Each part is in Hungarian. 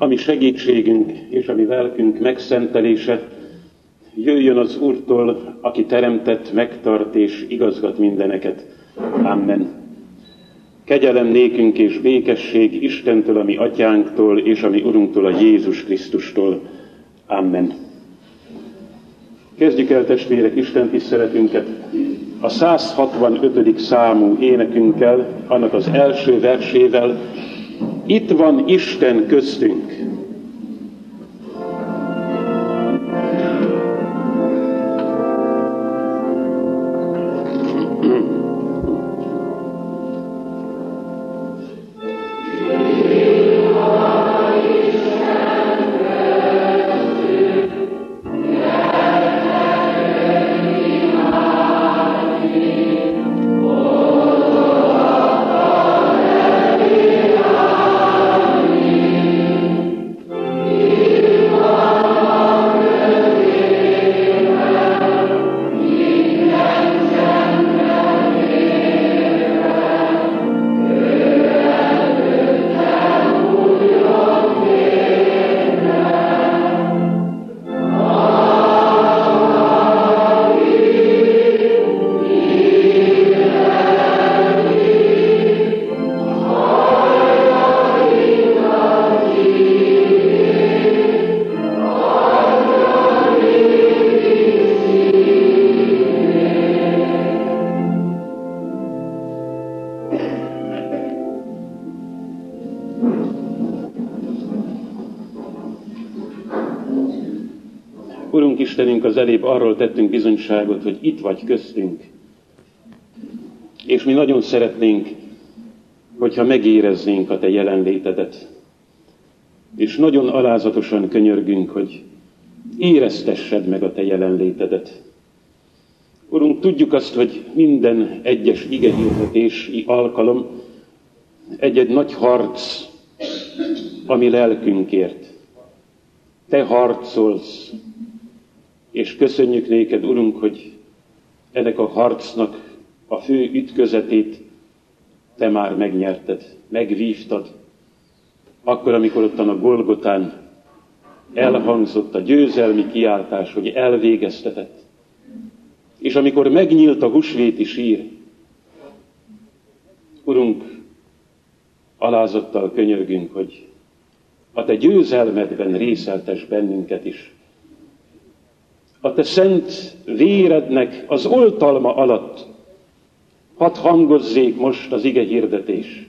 ami segítségünk és ami lelkünk megszentelése, jöjjön az Úrtól, aki teremtett, megtart és igazgat mindeneket. Amen. Kegyelem nékünk és békesség Istentől, ami atyánktól, és ami Urunktól, a Jézus Krisztustól. Amen. Kezdjük el testvérek Isten tiszteletünket a 165. számú énekünkkel, annak az első versével. Itt van Isten köztünk. Istenünk az elébb arról tettünk bizonyságot, hogy itt vagy köztünk. És mi nagyon szeretnénk, hogyha megéreznénk a Te jelenlétedet. És nagyon alázatosan könyörgünk, hogy éreztessed meg a Te jelenlétedet. Urunk, tudjuk azt, hogy minden egyes igehirdetési alkalom egy-egy nagy harc, ami lelkünkért. Te harcolsz, és köszönjük néked, Urunk, hogy ennek a harcnak a fő ütközetét te már megnyerted, megvívtad. Akkor, amikor ottan a Golgotán elhangzott a győzelmi kiáltás, hogy elvégeztetett. És amikor megnyílt a husvéti sír, Urunk, alázattal könyörgünk, hogy a Te győzelmedben részeltes bennünket is, a te szent vérednek az oltalma alatt hadd hangozzék most az ige hirdetés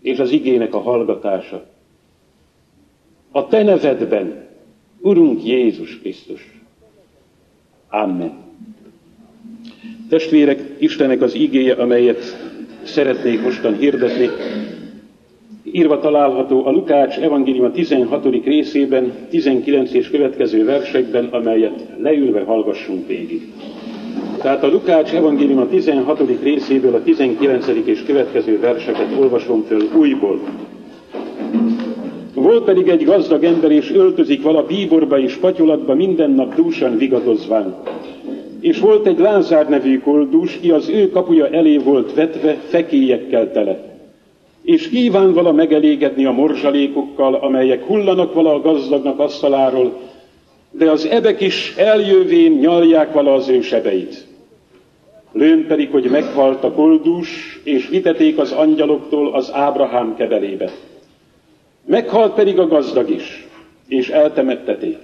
és az igének a hallgatása. A te nevedben, Urunk Jézus Krisztus. Amen. Testvérek, Istenek az igéje, amelyet szeretnék mostan hirdetni, írva található a Lukács evangélium 16. részében, 19 és következő versekben, amelyet leülve hallgassunk végig. Tehát a Lukács evangélium 16. részéből a 19. és következő verseket olvasom föl újból. Volt pedig egy gazdag ember, és öltözik vala bíborba és patyolatba minden nap dúsan vigadozván. És volt egy Lázár nevű koldus, ki az ő kapuja elé volt vetve fekélyekkel tele és kíván vala megelégedni a morzsalékokkal, amelyek hullanak vala a gazdagnak asztaláról, de az ebek is eljövén nyalják vala az ő sebeit. Lőn pedig, hogy meghalt a koldús, és viteték az angyaloktól az Ábrahám kebelébe. Meghalt pedig a gazdag is, és eltemetteték.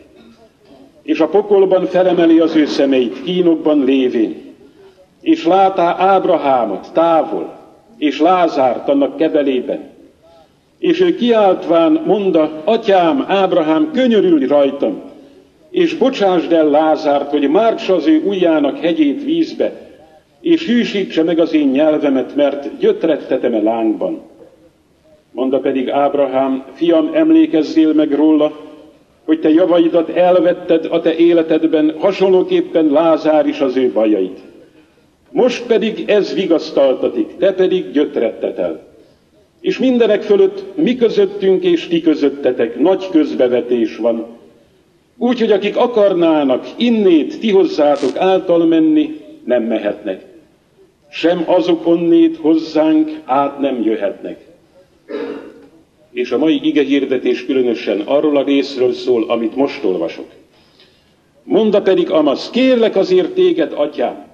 És a pokolban felemeli az ő szemeit, kínokban lévén, és látá Ábrahámot távol, és Lázárt annak kebelében. És ő kiáltván mondta, atyám, Ábrahám, könyörülj rajtam, és bocsásd el Lázárt, hogy mártsa az ő ujjának hegyét vízbe, és hűsítse meg az én nyelvemet, mert gyötrettetem-e lángban. Mondta pedig Ábrahám, fiam, emlékezzél meg róla, hogy te javaidat elvetted a te életedben, hasonlóképpen Lázár is az ő bajait. Most pedig ez vigasztaltatik, te pedig gyötrettetel. És mindenek fölött mi közöttünk és ti közöttetek nagy közbevetés van. Úgyhogy akik akarnának innét ti hozzátok által menni, nem mehetnek. Sem azok onnét hozzánk át nem jöhetnek. és a mai ige hirdetés különösen arról a részről szól, amit most olvasok. Monda pedig Amaz, kérlek azért téged, atyám,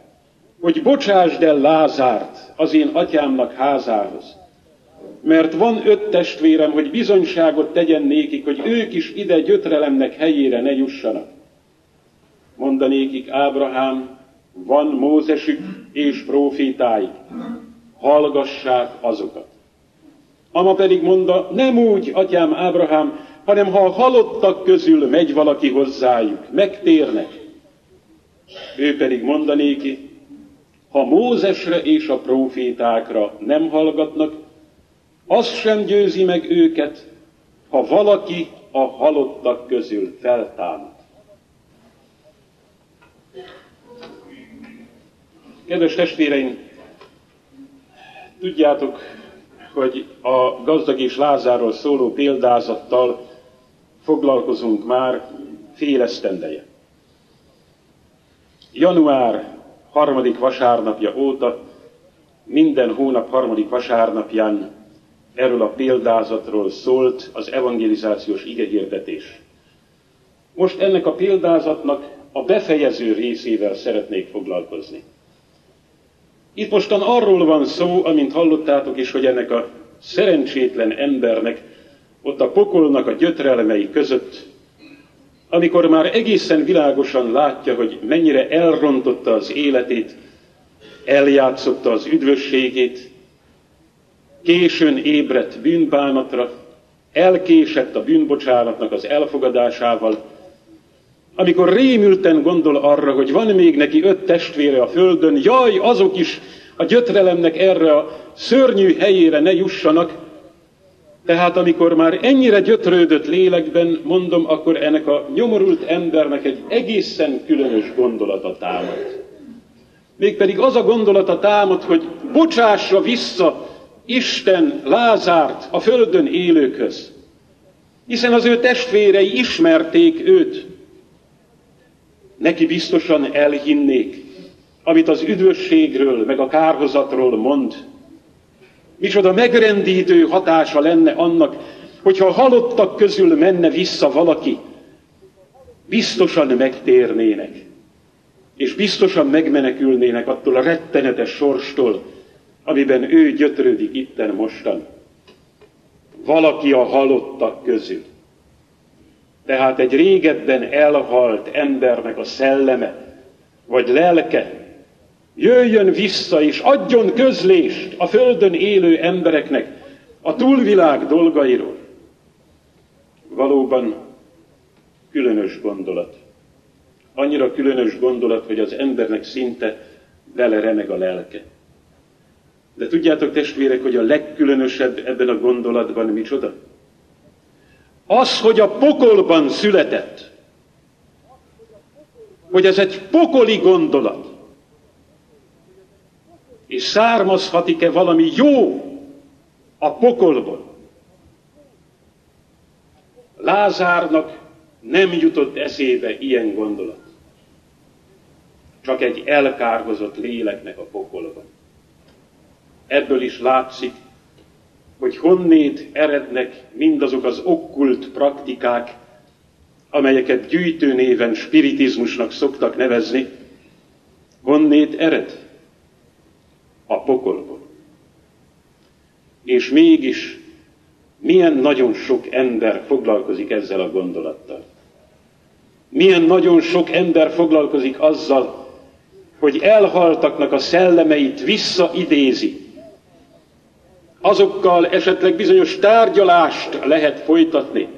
hogy bocsásd el Lázárt az én atyámnak házához. Mert van öt testvérem, hogy bizonyságot tegyen nékik, hogy ők is ide gyötrelemnek helyére ne jussanak. Mondanékik Ábrahám, van Mózesük és profétáik, hallgassák azokat. Ama pedig mondta, nem úgy, atyám Ábrahám, hanem ha a halottak közül megy valaki hozzájuk, megtérnek. Ő pedig mondanéki, ha Mózesre és a profétákra nem hallgatnak, az sem győzi meg őket, ha valaki a halottak közül feltámad. Kedves testvéreim, tudjátok, hogy a gazdag és Lázáról szóló példázattal foglalkozunk már fél esztendeje. Január harmadik vasárnapja óta minden hónap harmadik vasárnapján erről a példázatról szólt az evangelizációs igehirdetés. Most ennek a példázatnak a befejező részével szeretnék foglalkozni. Itt mostan arról van szó, amint hallottátok is, hogy ennek a szerencsétlen embernek ott a pokolnak a gyötrelmei között, amikor már egészen világosan látja, hogy mennyire elrontotta az életét, eljátszotta az üdvösségét, későn ébredt bűnbánatra, elkésett a bűnbocsánatnak az elfogadásával, amikor rémülten gondol arra, hogy van még neki öt testvére a földön, jaj, azok is a gyötrelemnek erre a szörnyű helyére ne jussanak, tehát amikor már ennyire gyötrődött lélekben, mondom, akkor ennek a nyomorult embernek egy egészen különös gondolata támad. Mégpedig az a gondolata támad, hogy bocsássa vissza Isten Lázárt a földön élőkhöz. Hiszen az ő testvérei ismerték őt. Neki biztosan elhinnék, amit az üdvösségről, meg a kárhozatról mond. Micsoda megrendítő hatása lenne annak, hogyha a halottak közül menne vissza valaki, biztosan megtérnének, és biztosan megmenekülnének attól a rettenetes sorstól, amiben ő gyötrődik itten mostan. Valaki a halottak közül. Tehát egy régebben elhalt embernek a szelleme, vagy lelke, jöjjön vissza és adjon közlést a földön élő embereknek a túlvilág dolgairól. Valóban különös gondolat. Annyira különös gondolat, hogy az embernek szinte vele remeg a lelke. De tudjátok, testvérek, hogy a legkülönösebb ebben a gondolatban micsoda? Az, hogy a pokolban született. Hogy ez egy pokoli gondolat. És származhatik-e valami jó a pokolból? Lázárnak nem jutott eszébe ilyen gondolat. Csak egy elkárhozott léleknek a pokolban. Ebből is látszik, hogy honnét erednek mindazok az okkult praktikák, amelyeket gyűjtő néven spiritizmusnak szoktak nevezni, honnét ered? A pokolból. És mégis milyen nagyon sok ember foglalkozik ezzel a gondolattal. Milyen nagyon sok ember foglalkozik azzal, hogy elhaltaknak a szellemeit visszaidézi, azokkal esetleg bizonyos tárgyalást lehet folytatni,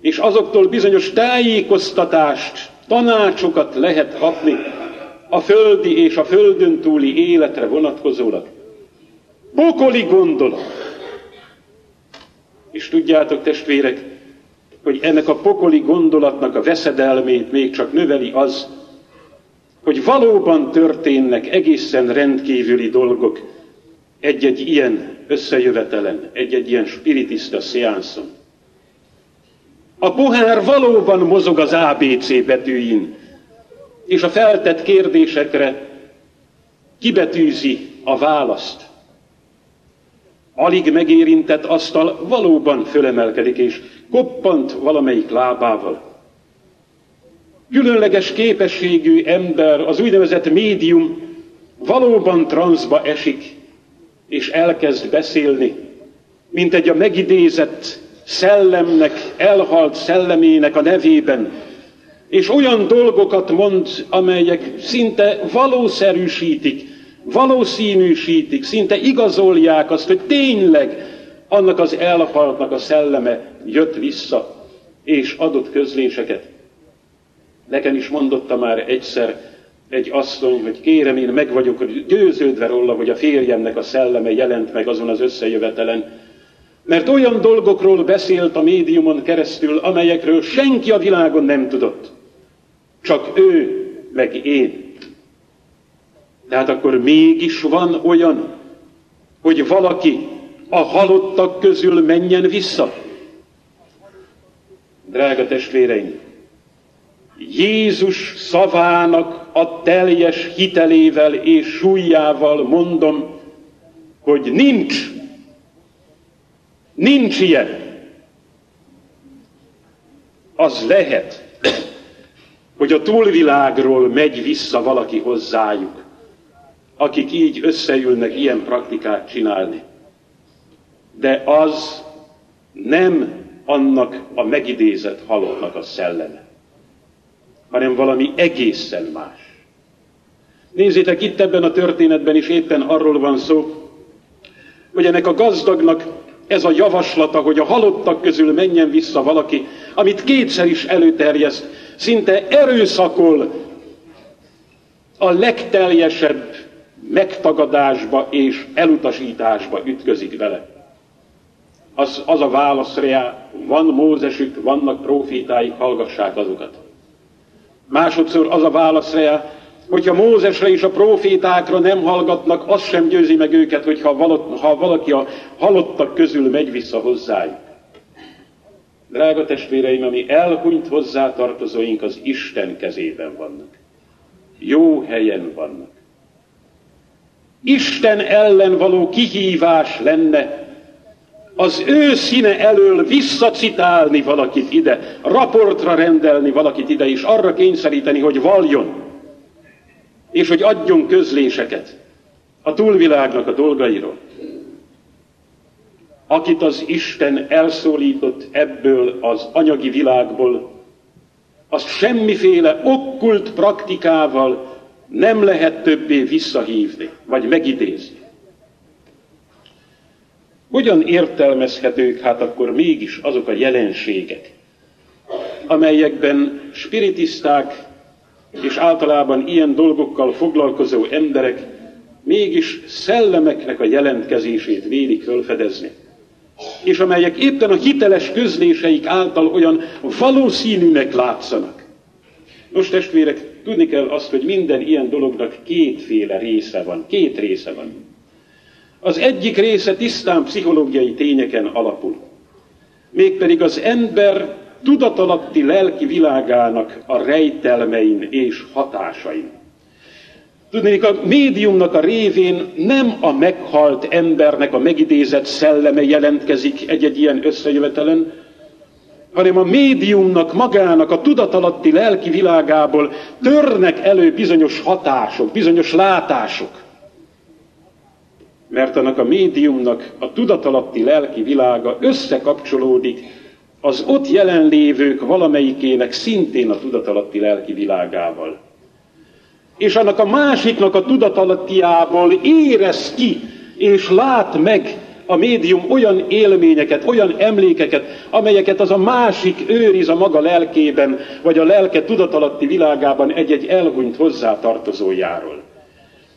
és azoktól bizonyos tájékoztatást, tanácsokat lehet kapni a földi és a földön túli életre vonatkozólag. Pokoli gondolat. És tudjátok, testvérek, hogy ennek a pokoli gondolatnak a veszedelmét még csak növeli az, hogy valóban történnek egészen rendkívüli dolgok egy-egy ilyen összejövetelen, egy-egy ilyen spiritista szeánszon. A pohár valóban mozog az ABC betűin, és a feltett kérdésekre kibetűzi a választ. alig megérintett asztal valóban fölemelkedik, és koppant valamelyik lábával. Különleges képességű ember, az úgynevezett médium valóban transzba esik, és elkezd beszélni, mint egy a megidézett szellemnek, elhalt szellemének a nevében, és olyan dolgokat mond, amelyek szinte valószerűsítik, valószínűsítik, szinte igazolják azt, hogy tényleg annak az elhaltnak a szelleme jött vissza, és adott közléseket. Nekem is mondotta már egyszer egy asszony, hogy kérem, én meg vagyok győződve róla, hogy a férjemnek a szelleme jelent meg azon az összejövetelen, mert olyan dolgokról beszélt a médiumon keresztül, amelyekről senki a világon nem tudott. Csak ő, meg én. Tehát akkor mégis van olyan, hogy valaki a halottak közül menjen vissza. Drága testvéreim, Jézus szavának a teljes hitelével és súlyával mondom, hogy nincs, nincs ilyen. Az lehet, hogy a túlvilágról megy vissza valaki hozzájuk, akik így összeülnek ilyen praktikát csinálni. De az nem annak a megidézett halottnak a szelleme, hanem valami egészen más. Nézzétek, itt ebben a történetben is éppen arról van szó, hogy ennek a gazdagnak ez a javaslata, hogy a halottak közül menjen vissza valaki, amit kétszer is előterjeszt, szinte erőszakol a legteljesebb megtagadásba és elutasításba ütközik vele. Az, az a válasz van Mózesük, vannak profétáik, hallgassák azokat. Másodszor az a válasz rá, hogyha Mózesre és a profétákra nem hallgatnak, az sem győzi meg őket, hogyha ha valaki a halottak közül megy vissza hozzájuk. Drága testvéreim, ami elhunyt hozzá tartozóink az Isten kezében vannak. Jó helyen vannak. Isten ellen való kihívás lenne az ő színe elől visszacitálni valakit ide, raportra rendelni valakit ide, és arra kényszeríteni, hogy valjon, és hogy adjon közléseket a túlvilágnak a dolgairól akit az Isten elszólított ebből az anyagi világból, azt semmiféle okkult praktikával nem lehet többé visszahívni, vagy megidézni. Hogyan értelmezhetők hát akkor mégis azok a jelenségek, amelyekben spiritiszták és általában ilyen dolgokkal foglalkozó emberek mégis szellemeknek a jelentkezését vélik fölfedezni? És amelyek éppen a hiteles közléseik által olyan valószínűnek látszanak. Nos, testvérek, tudni kell azt, hogy minden ilyen dolognak kétféle része van, két része van. Az egyik része tisztán pszichológiai tényeken alapul. Mégpedig az ember tudatalatti lelki világának a rejtelmein és hatásain. Tudnék, a médiumnak a révén nem a meghalt embernek a megidézett szelleme jelentkezik egy-egy ilyen összejövetelen, hanem a médiumnak magának a tudatalatti lelki világából törnek elő bizonyos hatások, bizonyos látások. Mert annak a médiumnak a tudatalatti lelki világa összekapcsolódik az ott jelenlévők valamelyikének szintén a tudatalatti lelki világával és annak a másiknak a tudatalattiából érez ki, és lát meg a médium olyan élményeket, olyan emlékeket, amelyeket az a másik őriz a maga lelkében, vagy a lelke tudatalatti világában egy-egy elhunyt hozzátartozójáról.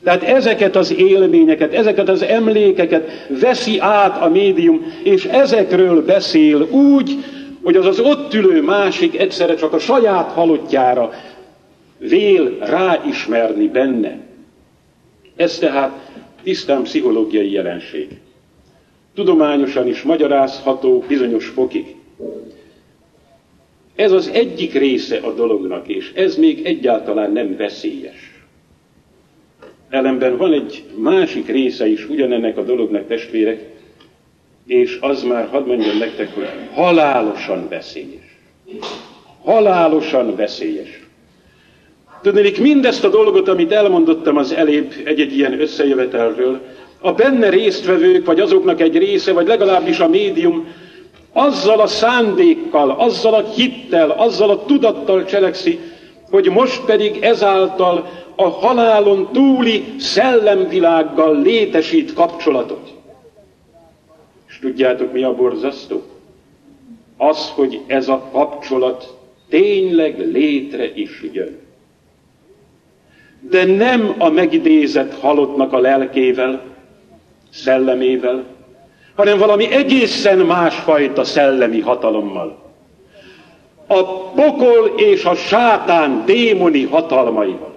Tehát ezeket az élményeket, ezeket az emlékeket veszi át a médium, és ezekről beszél úgy, hogy az az ott ülő másik egyszerre csak a saját halottjára vél ráismerni benne. Ez tehát tisztán pszichológiai jelenség. Tudományosan is magyarázható bizonyos fokig. Ez az egyik része a dolognak, és ez még egyáltalán nem veszélyes. Ellenben van egy másik része is ugyanennek a dolognak, testvérek, és az már, hadd mondjam nektek, hogy halálosan veszélyes. Halálosan veszélyes. Tudnék, mindezt a dolgot, amit elmondottam az elébb egy-egy ilyen összejövetelről, a benne résztvevők, vagy azoknak egy része, vagy legalábbis a médium, azzal a szándékkal, azzal a hittel, azzal a tudattal cselekszi, hogy most pedig ezáltal a halálon túli szellemvilággal létesít kapcsolatot. És tudjátok, mi a borzasztó? Az, hogy ez a kapcsolat tényleg létre is jön. De nem a megidézett halottnak a lelkével, szellemével, hanem valami egészen másfajta szellemi hatalommal. A pokol és a sátán démoni hatalmaival.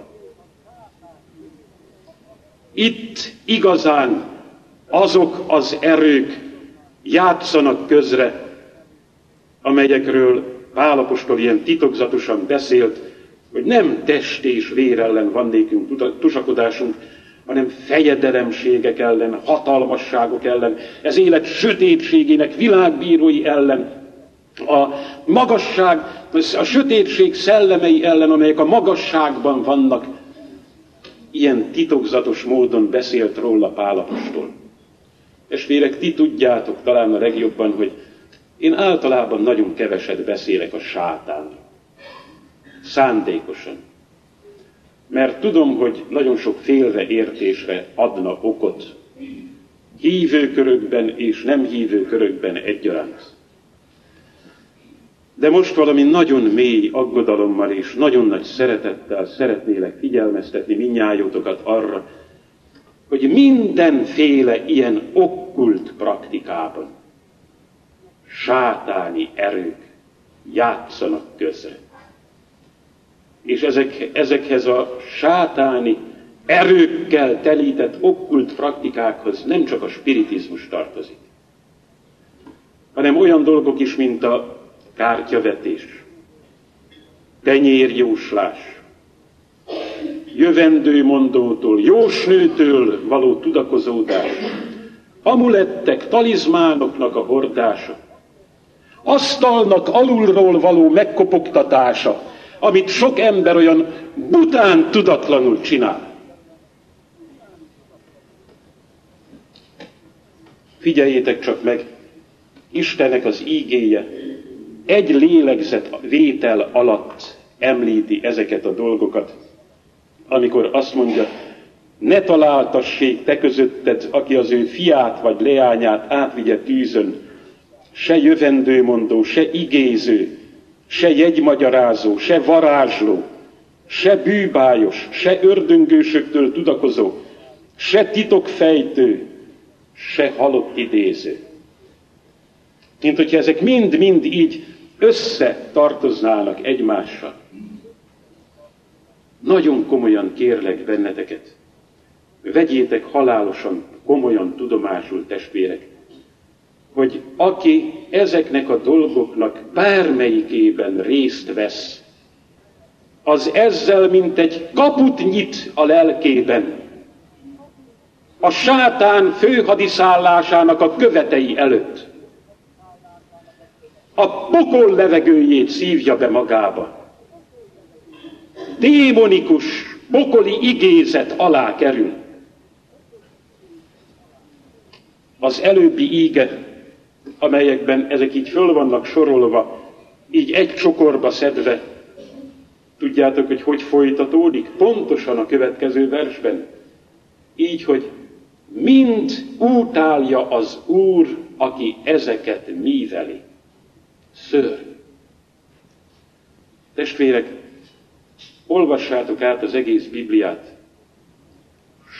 Itt igazán azok az erők játszanak közre, amelyekről Pálapostól ilyen titokzatosan beszélt, hogy nem test és vér ellen van nékünk tusakodásunk, hanem fejedelemségek ellen, hatalmasságok ellen, ez élet sötétségének világbírói ellen, a magasság, a sötétség szellemei ellen, amelyek a magasságban vannak, ilyen titokzatos módon beszélt róla Pálapostól. Testvérek, ti tudjátok talán a legjobban, hogy én általában nagyon keveset beszélek a sátánról. Szándékosan. Mert tudom, hogy nagyon sok félreértésre adna okot. Hívő körökben és nem hívő körökben egyaránt. De most valami nagyon mély aggodalommal és nagyon nagy szeretettel szeretnélek figyelmeztetni minnyájótokat arra, hogy mindenféle ilyen okkult praktikában sátáni erők játszanak közre. És ezek, ezekhez a sátáni erőkkel telített okkult praktikákhoz nem csak a spiritizmus tartozik, hanem olyan dolgok is, mint a kártyavetés, tenyérjóslás, jövendőmondótól, jósnőtől való tudakozódás, amulettek, talizmánoknak a hordása, asztalnak alulról való megkopogtatása, amit sok ember olyan bután tudatlanul csinál. Figyeljétek csak meg, Istennek az ígéje egy lélegzet vétel alatt említi ezeket a dolgokat, amikor azt mondja, ne találtassék te közötted, aki az ő fiát vagy leányát átvigye tűzön, se jövendőmondó, se igéző, se jegymagyarázó, se varázsló, se bűbájos, se ördöngősöktől tudakozó, se titokfejtő, se halott idéző. Mint hogyha ezek mind-mind így összetartoznának egymással. Nagyon komolyan kérlek benneteket, vegyétek halálosan, komolyan tudomásul testvérek, hogy aki ezeknek a dolgoknak bármelyikében részt vesz, az ezzel mint egy kaput nyit a lelkében, a sátán főhadiszállásának a követei előtt. A pokol levegőjét szívja be magába démonikus, pokoli igézet alá kerül. Az előbbi íge, amelyekben ezek így föl vannak sorolva, így egy csokorba szedve, tudjátok, hogy hogy folytatódik? Pontosan a következő versben. Így, hogy mind útálja az Úr, aki ezeket míveli. Szörny. Testvérek, Olvassátok át az egész Bibliát.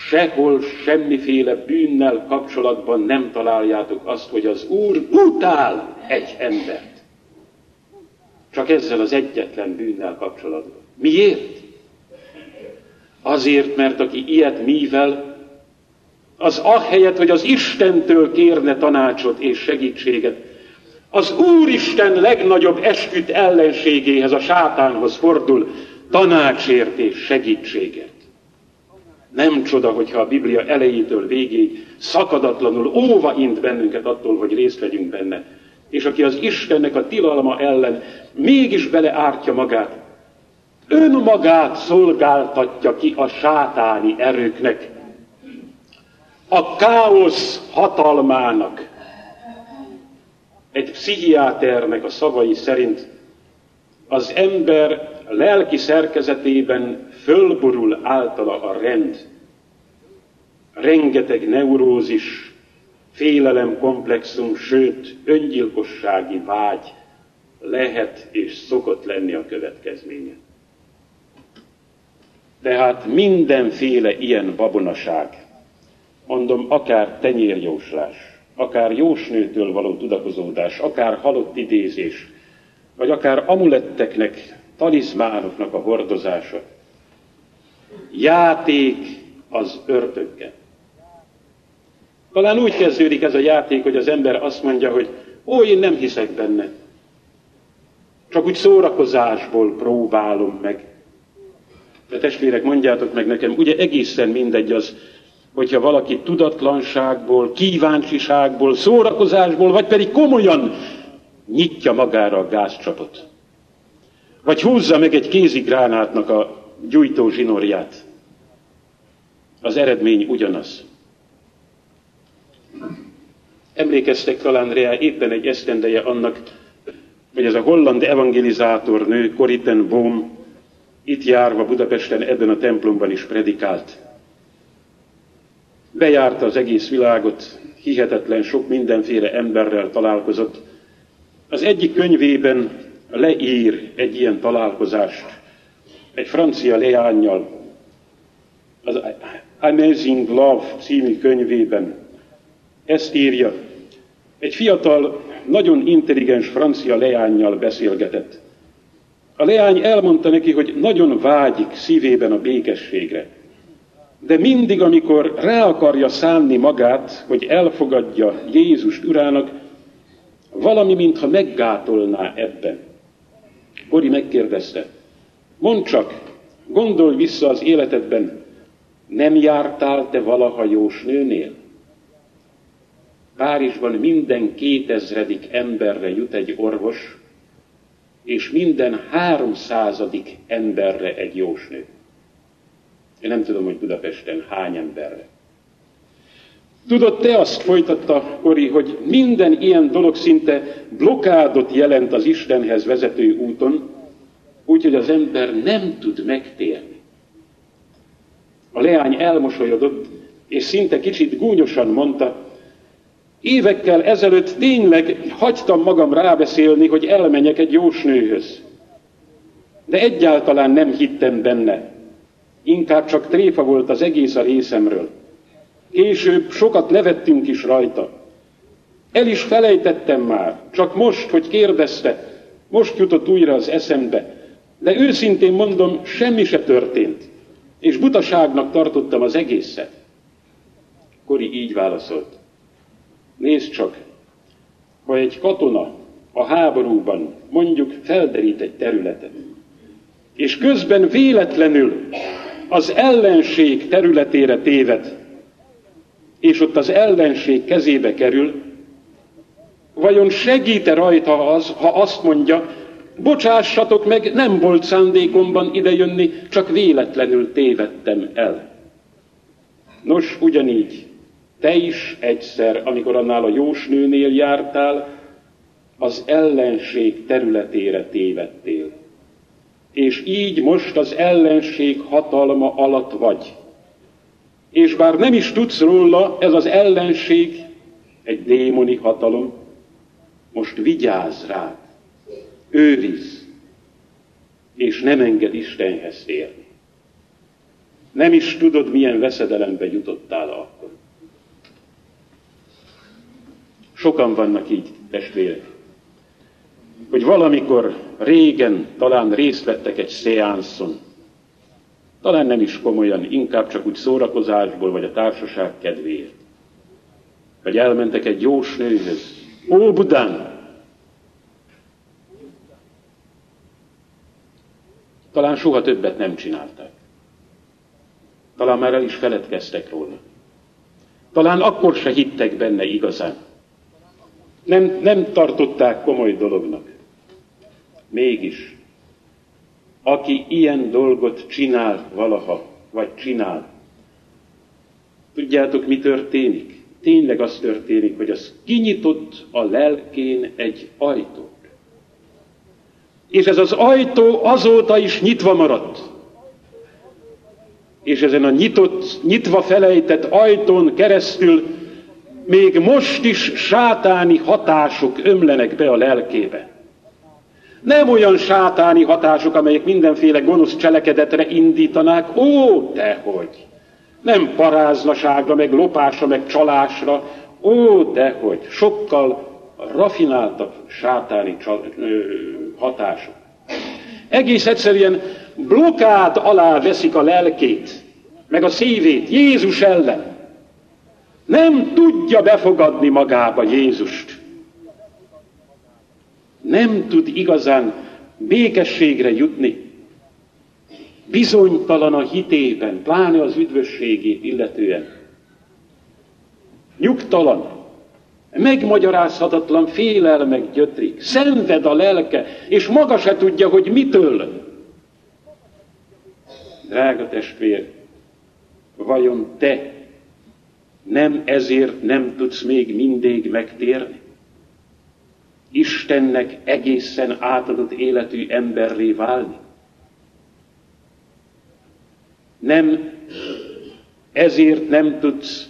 Sehol semmiféle bűnnel kapcsolatban nem találjátok azt, hogy az Úr utál egy embert. Csak ezzel az egyetlen bűnnel kapcsolatban. Miért? Azért, mert aki ilyet mivel, az ahelyett, hogy az Istentől kérne tanácsot és segítséget, az Úristen legnagyobb esküt ellenségéhez, a sátánhoz fordul, tanácsért és segítséget. Nem csoda, hogyha a Biblia elejétől végéig szakadatlanul óva int bennünket attól, hogy részt vegyünk benne. És aki az Istennek a tilalma ellen mégis beleártja magát, önmagát szolgáltatja ki a sátáni erőknek, a káosz hatalmának. Egy pszichiáternek a szavai szerint az ember lelki szerkezetében fölborul általa a rend. Rengeteg neurózis, komplexum, sőt, öngyilkossági vágy lehet és szokott lenni a következménye. Tehát mindenféle ilyen babonaság, mondom, akár tenyérjóslás, akár jósnőtől való tudakozódás, akár halott idézés, vagy akár amuletteknek, talizmánoknak a hordozása, játék az ördöggel. Talán úgy kezdődik ez a játék, hogy az ember azt mondja, hogy ó, én nem hiszek benne. Csak úgy szórakozásból próbálom meg. De testvérek, mondjátok meg nekem, ugye egészen mindegy az, hogyha valaki tudatlanságból, kíváncsiságból, szórakozásból, vagy pedig komolyan nyitja magára a gázcsapot. Vagy húzza meg egy kézigránátnak a gyújtó zsinórját. Az eredmény ugyanaz. Emlékeztek talán rá éppen egy esztendeje annak, hogy ez a holland evangelizátor nő, Coriten Bohm, itt járva Budapesten ebben a templomban is predikált. Bejárta az egész világot, hihetetlen sok mindenféle emberrel találkozott. Az egyik könyvében leír egy ilyen találkozást, egy francia leányjal, az Amazing Love című könyvében. Ezt írja. Egy fiatal, nagyon intelligens francia leányjal beszélgetett. A leány elmondta neki, hogy nagyon vágyik szívében a békességre. De mindig, amikor rá akarja szánni magát, hogy elfogadja Jézust urának, valami, mintha meggátolná ebben. Kori megkérdezte, mondd csak, gondolj vissza az életedben, nem jártál te valaha jósnőnél? Párizsban minden kétezredik emberre jut egy orvos, és minden háromszázadik emberre egy jósnő. Én nem tudom, hogy Budapesten hány emberre. Tudod, te azt folytatta Kori, hogy minden ilyen dolog szinte blokádot jelent az Istenhez vezető úton, úgyhogy az ember nem tud megtérni. A leány elmosolyodott, és szinte kicsit gúnyosan mondta, évekkel ezelőtt tényleg hagytam magam rábeszélni, hogy elmenjek egy jósnőhöz. De egyáltalán nem hittem benne. Inkább csak tréfa volt az egész a részemről. Később sokat nevettünk is rajta. El is felejtettem már, csak most, hogy kérdezte, most jutott újra az eszembe. De őszintén mondom, semmi se történt, és butaságnak tartottam az egészet. Kori így válaszolt. Nézd csak, ha egy katona a háborúban mondjuk felderít egy területet, és közben véletlenül az ellenség területére téved, és ott az ellenség kezébe kerül, vajon segít-e rajta az, ha azt mondja, bocsássatok meg, nem volt szándékomban idejönni, csak véletlenül tévedtem el. Nos, ugyanígy, te is egyszer, amikor annál a jósnőnél jártál, az ellenség területére tévedtél. És így most az ellenség hatalma alatt vagy. És bár nem is tudsz róla, ez az ellenség egy démoni hatalom, most vigyázz rá, őriz, és nem enged Istenhez térni. Nem is tudod, milyen veszedelembe jutottál akkor. Sokan vannak így, testvérek, hogy valamikor régen talán részt vettek egy széánszon, talán nem is komolyan, inkább csak úgy szórakozásból, vagy a társaság kedvéért. Vagy elmentek egy jósnőhöz. Ó, Budán! Talán soha többet nem csinálták. Talán már el is feledkeztek róla. Talán akkor se hittek benne igazán. Nem, nem tartották komoly dolognak. Mégis, aki ilyen dolgot csinál valaha, vagy csinál, tudjátok, mi történik? Tényleg az történik, hogy az kinyitott a lelkén egy ajtót. És ez az ajtó azóta is nyitva maradt. És ezen a nyitott, nyitva felejtett ajtón keresztül még most is sátáni hatások ömlenek be a lelkébe. Nem olyan sátáni hatások, amelyek mindenféle gonosz cselekedetre indítanák, ó, dehogy! Nem paráznaságra, meg lopásra, meg csalásra, ó, dehogy! Sokkal rafináltabb sátáni hatások. Egész egyszerűen blokád alá veszik a lelkét, meg a szívét Jézus ellen. Nem tudja befogadni magába Jézust. Nem tud igazán békességre jutni. Bizonytalan a hitében, pláne az üdvösségét illetően. Nyugtalan, megmagyarázhatatlan félelmek gyötrik, szenved a lelke, és maga se tudja, hogy mitől. Drága testvér, vajon te nem ezért nem tudsz még mindig megtérni? Istennek egészen átadott életű emberré válni? Nem ezért nem tudsz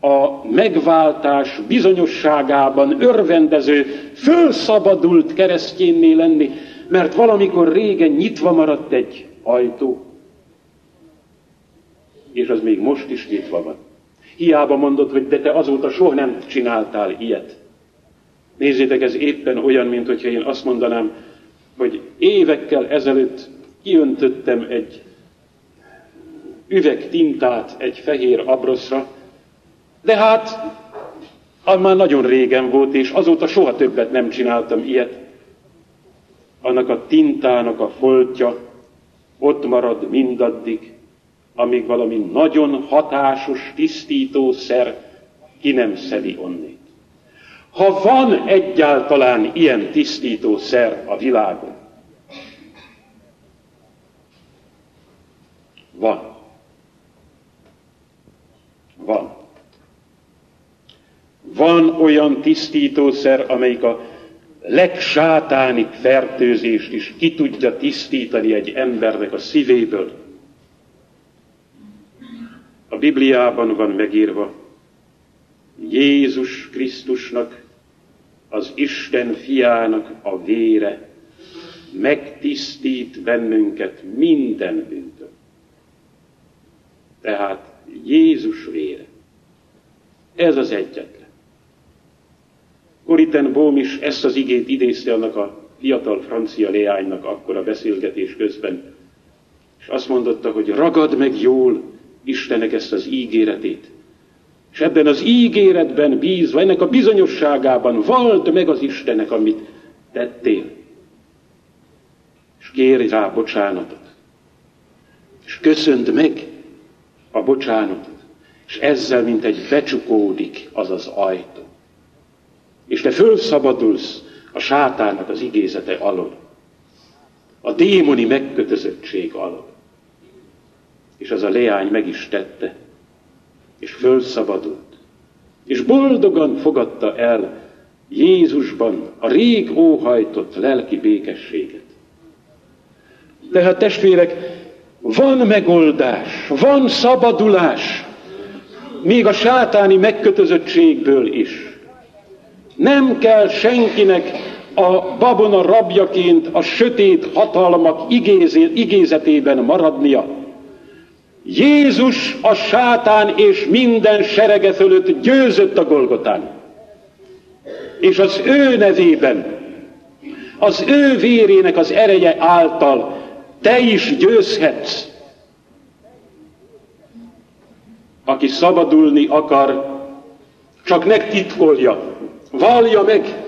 a megváltás bizonyosságában örvendező, fölszabadult keresztjénné lenni, mert valamikor régen nyitva maradt egy ajtó, és az még most is nyitva van. Hiába mondod, hogy de te azóta soha nem csináltál ilyet. Nézzétek, ez éppen olyan, mint hogyha én azt mondanám, hogy évekkel ezelőtt kiöntöttem egy üveg tintát egy fehér abroszra, de hát, az már nagyon régen volt, és azóta soha többet nem csináltam ilyet. Annak a tintának a foltja ott marad mindaddig, amíg valami nagyon hatásos tisztítószer ki nem szedi onnét. Ha van egyáltalán ilyen tisztítószer a világon, van. Van. Van olyan tisztítószer, amelyik a legsátánik fertőzést is ki tudja tisztítani egy embernek a szívéből. A Bibliában van megírva, Jézus Krisztusnak, az Isten fiának a vére megtisztít bennünket minden bűntől. Tehát Jézus vére. Ez az egyetlen. Coriten Bóm is ezt az igét idézte annak a fiatal francia leánynak akkor a beszélgetés közben, és azt mondotta, hogy ragad meg jól Istenek ezt az ígéretét, és ebben az ígéretben bízva, ennek a bizonyosságában vald meg az Istenek, amit tettél. És kérj rá bocsánatot. És köszönd meg a bocsánatot. És ezzel, mint egy becsukódik az az ajtó és te fölszabadulsz a sátának az igézete alól, a démoni megkötözöttség alól. És az a leány meg is tette, és fölszabadult, és boldogan fogadta el Jézusban a rég óhajtott lelki békességet. Tehát testvérek, van megoldás, van szabadulás, még a sátáni megkötözöttségből is. Nem kell senkinek a babona rabjaként a sötét hatalmak igézetében maradnia. Jézus a sátán és minden serege fölött győzött a Golgotán. És az ő nevében, az ő vérének az ereje által te is győzhetsz. Aki szabadulni akar, csak megtitkolja, Vallja meg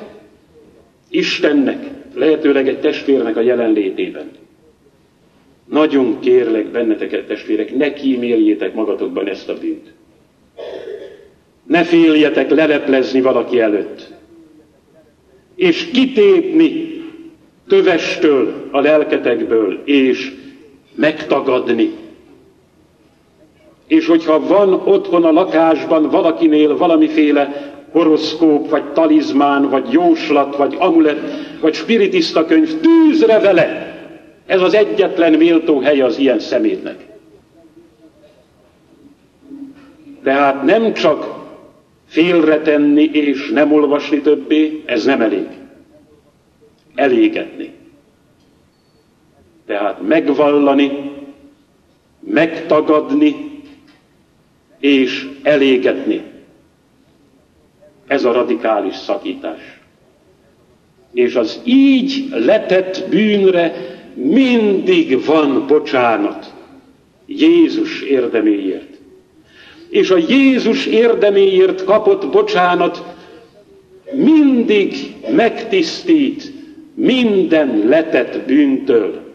Istennek, lehetőleg egy testvérnek a jelenlétében, Nagyon kérlek benneteket, testvérek, ne kíméljétek magatokban ezt a bűnt. Ne féljetek leleplezni valaki előtt. És kitépni tövestől a lelketekből, és megtagadni. És hogyha van otthon a lakásban valakinél valamiféle horoszkóp, vagy talizmán, vagy jóslat, vagy amulet, vagy spiritista könyv, tűzre vele! Ez az egyetlen méltó hely az ilyen szemétnek. Tehát nem csak félretenni és nem olvasni többé, ez nem elég. Elégetni. Tehát megvallani, megtagadni és elégetni. Ez a radikális szakítás. És az így letett bűnre mindig van bocsánat Jézus érdeméért. És a Jézus érdeméért kapott bocsánat mindig megtisztít minden letett bűntől.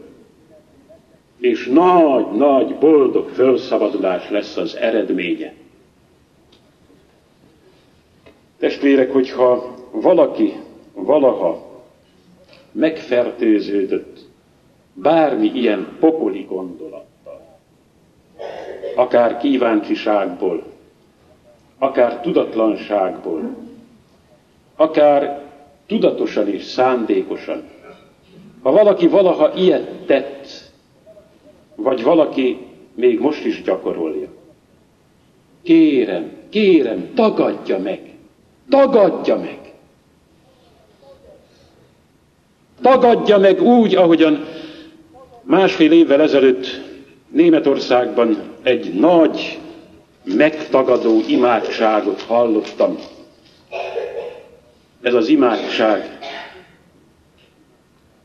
És nagy-nagy boldog felszabadulás lesz az eredménye. Testvérek, hogyha valaki valaha megfertőződött bármi ilyen pokoli gondolattal, akár kíváncsiságból, akár tudatlanságból, akár tudatosan és szándékosan. Ha valaki valaha ilyet tett, vagy valaki még most is gyakorolja, kérem, kérem, tagadja meg, tagadja meg. Tagadja meg úgy, ahogyan Másfél évvel ezelőtt Németországban egy nagy, megtagadó imádságot hallottam. Ez az imádság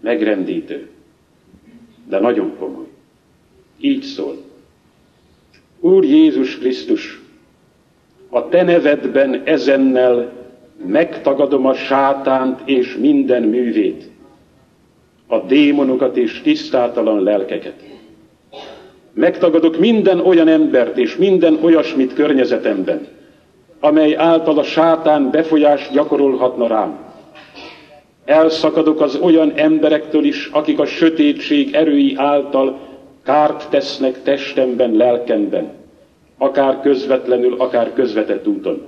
megrendítő, de nagyon komoly. Így szól. Úr Jézus Krisztus, a te nevedben ezennel megtagadom a sátánt és minden művét a démonokat és tisztátalan lelkeket. Megtagadok minden olyan embert és minden olyasmit környezetemben, amely által a sátán befolyást gyakorolhatna rám. Elszakadok az olyan emberektől is, akik a sötétség erői által kárt tesznek testemben, lelkemben, akár közvetlenül, akár közvetett úton.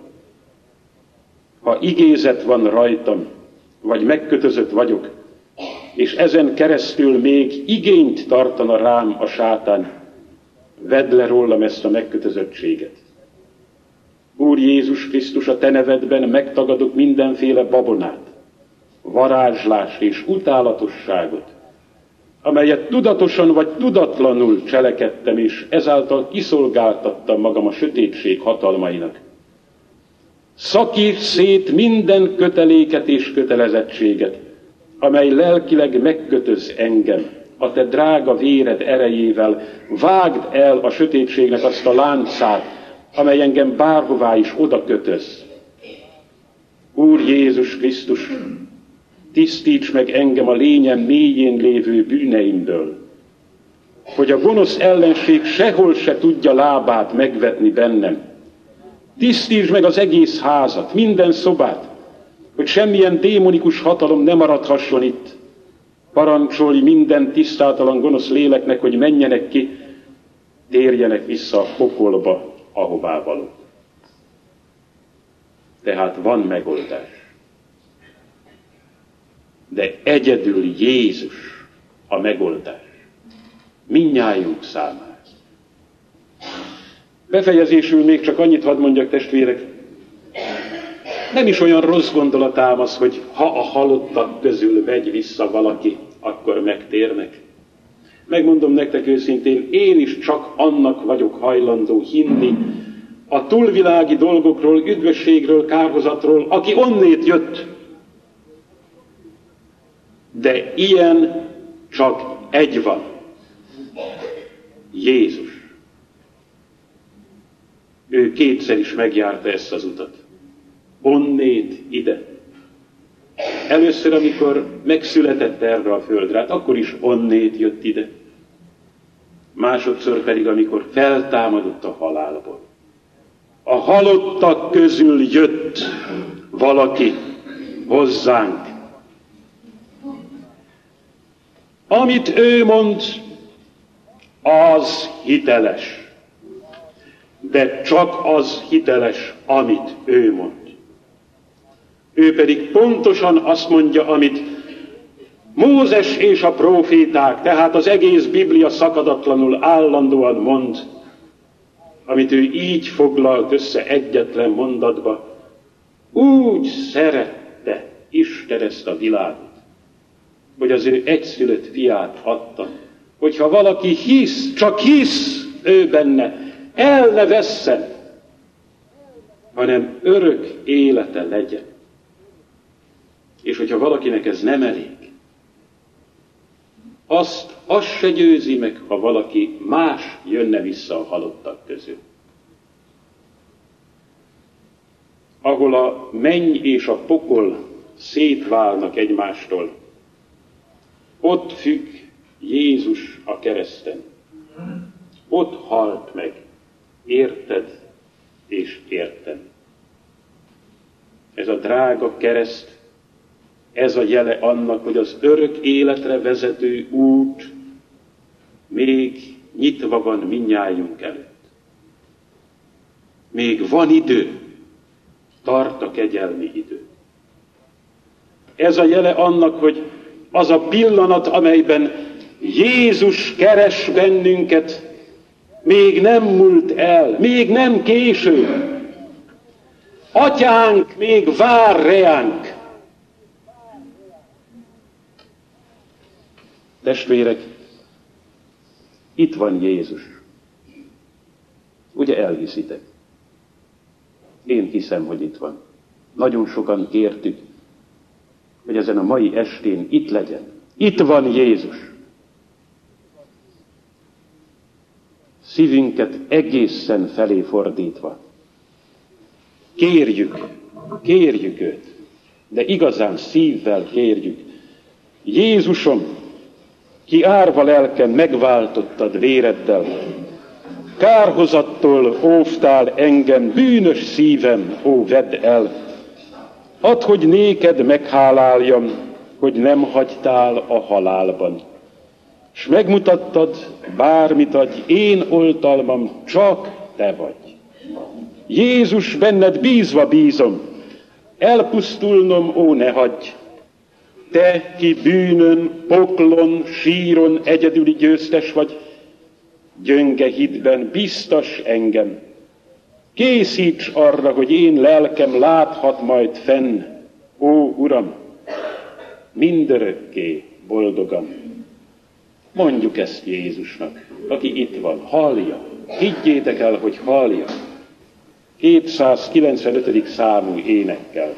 Ha igézet van rajtam, vagy megkötözött vagyok, és ezen keresztül még igényt tartana rám a sátán, vedd le rólam ezt a megkötözöttséget. Úr Jézus Krisztus, a te nevedben megtagadok mindenféle babonát, varázslást és utálatosságot, amelyet tudatosan vagy tudatlanul cselekedtem, és ezáltal kiszolgáltattam magam a sötétség hatalmainak. Szakíts szét minden köteléket és kötelezettséget, amely lelkileg megkötöz engem, a te drága véred erejével, vágd el a sötétségnek azt a láncát, amely engem bárhová is oda kötöz. Úr Jézus Krisztus, tisztíts meg engem a lényem mélyén lévő bűneimből, hogy a gonosz ellenség sehol se tudja lábát megvetni bennem. Tisztíts meg az egész házat, minden szobát, hogy semmilyen démonikus hatalom nem maradhasson itt. Parancsolj minden tisztátalan gonosz léleknek, hogy menjenek ki, térjenek vissza a pokolba, ahová való. Tehát van megoldás. De egyedül Jézus a megoldás. Minnyájunk számára. Befejezésül még csak annyit hadd mondjak testvérek, nem is olyan rossz gondolat ám az, hogy ha a halottak közül megy vissza valaki, akkor megtérnek. Megmondom nektek őszintén, én is csak annak vagyok hajlandó hinni, a túlvilági dolgokról, üdvösségről, kárhozatról, aki onnét jött. De ilyen csak egy van. Jézus. Ő kétszer is megjárta ezt az utat onnét ide. Először, amikor megszületett erre a földre, hát akkor is onnét jött ide. másodszor pedig, amikor feltámadott a halálból. A halottak közül jött valaki hozzánk. Amit ő mond, az hiteles. De csak az hiteles, amit ő mond. Ő pedig pontosan azt mondja, amit Mózes és a proféták, tehát az egész Biblia szakadatlanul állandóan mond, amit ő így foglalt össze egyetlen mondatba, úgy szerette Isten ezt a világot, hogy az ő egyszülött fiát adta, hogyha valaki hisz, csak hisz ő benne, el ne vesszen, hanem örök élete legyen. És hogyha valakinek ez nem elég, azt, azt se győzi meg, ha valaki más jönne vissza a halottak közül. Ahol a menny és a pokol szétválnak egymástól, ott függ Jézus a kereszten. Ott halt meg, érted és értem. Ez a drága kereszt ez a jele annak, hogy az örök életre vezető út még nyitva van minnyájunk előtt. Még van idő, tart a kegyelmi idő. Ez a jele annak, hogy az a pillanat, amelyben Jézus keres bennünket, még nem múlt el, még nem késő. Atyánk még vár reánk. Testvérek, itt van Jézus. Ugye elhiszitek? Én hiszem, hogy itt van. Nagyon sokan kértük, hogy ezen a mai estén itt legyen. Itt van Jézus. Szívünket egészen felé fordítva. Kérjük, kérjük őt, de igazán szívvel kérjük. Jézusom, ki árva lelken megváltottad véreddel. Kárhozattól óvtál engem, bűnös szívem, ó, vedd el. Add, hogy néked megháláljam, hogy nem hagytál a halálban. S megmutattad, bármit adj, én oltalmam, csak te vagy. Jézus, benned bízva bízom, elpusztulnom, ó, ne hagyj, te, ki bűnön, poklon, síron egyedüli győztes vagy, gyönge hitben biztos engem. Készíts arra, hogy én lelkem láthat majd fenn, ó Uram, mindörökké boldogan. Mondjuk ezt Jézusnak, aki itt van, hallja. Higgyétek el, hogy hallja. 295. számú énekkel.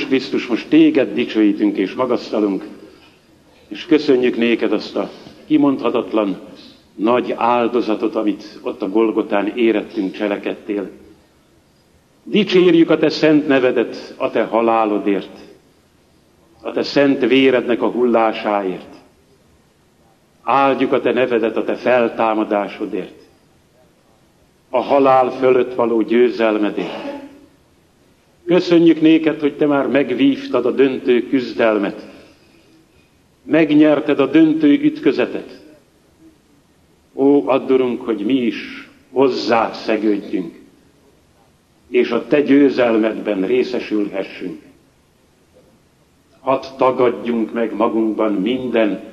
Jézus Krisztus, most téged dicsőítünk és magasztalunk, és köszönjük néked azt a kimondhatatlan nagy áldozatot, amit ott a Golgotán érettünk cselekedtél. Dicsérjük a te szent nevedet a te halálodért, a te szent vérednek a hullásáért. Áldjuk a te nevedet a te feltámadásodért, a halál fölött való győzelmedért. Köszönjük néked, hogy te már megvívtad a döntő küzdelmet, megnyerted a döntő ütközetet. Ó, addurunk, hogy mi is hozzá szegődjünk, és a te győzelmedben részesülhessünk. Hadd tagadjunk meg magunkban minden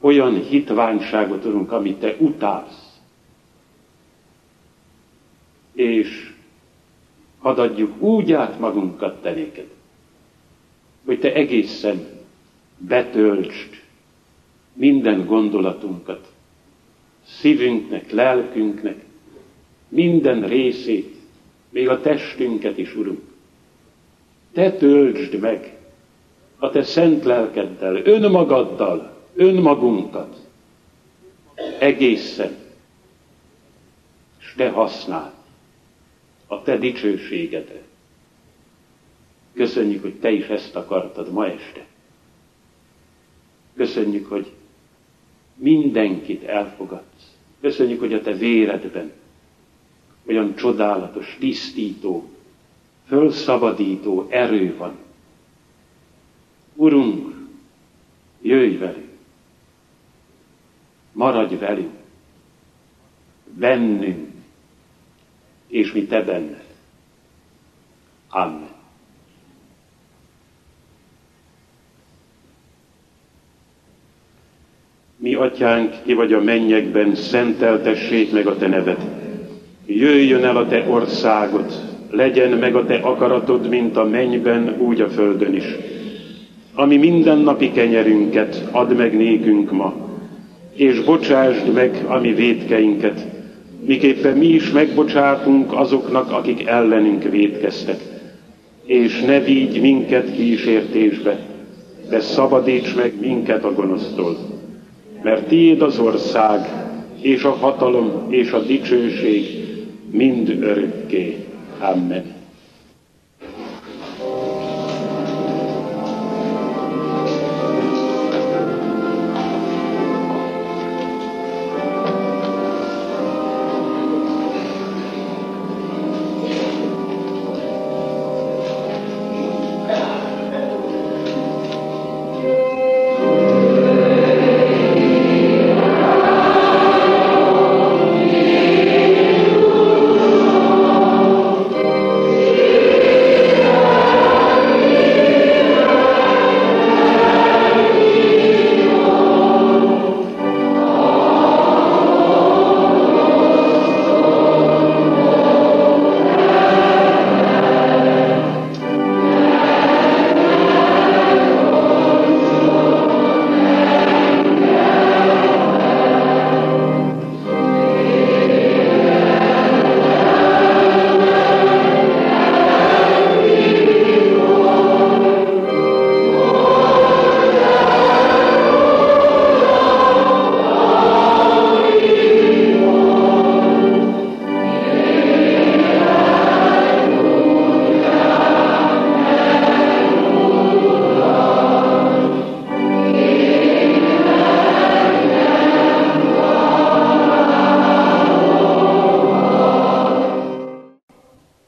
olyan hitványságot, Urunk, amit Te utálsz. És hadd adjuk úgy át magunkat Te néked, hogy Te egészen betöltsd minden gondolatunkat, szívünknek, lelkünknek, minden részét, még a testünket is, Urunk. Te töltsd meg a Te szent lelkeddel, önmagaddal, önmagunkat. Egészen, és Te használ a Te dicsőségedre. Köszönjük, hogy Te is ezt akartad ma este. Köszönjük, hogy mindenkit elfogadsz. Köszönjük, hogy a Te véredben olyan csodálatos, tisztító, fölszabadító erő van. Urunk, jöjj velünk, maradj velünk, bennünk, és mi te benned. Amen. Mi, atyánk, ki vagy a mennyekben, szenteltessék meg a te neved. Jöjjön el a te országod, legyen meg a te akaratod, mint a mennyben, úgy a földön is. Ami mindennapi kenyerünket add meg nékünk ma, és bocsásd meg a mi védkeinket, miképpen mi is megbocsátunk azoknak, akik ellenünk védkeztek. És ne vigy minket kísértésbe, de szabadíts meg minket a gonosztól. Mert tiéd az ország, és a hatalom, és a dicsőség mind örökké. Amen.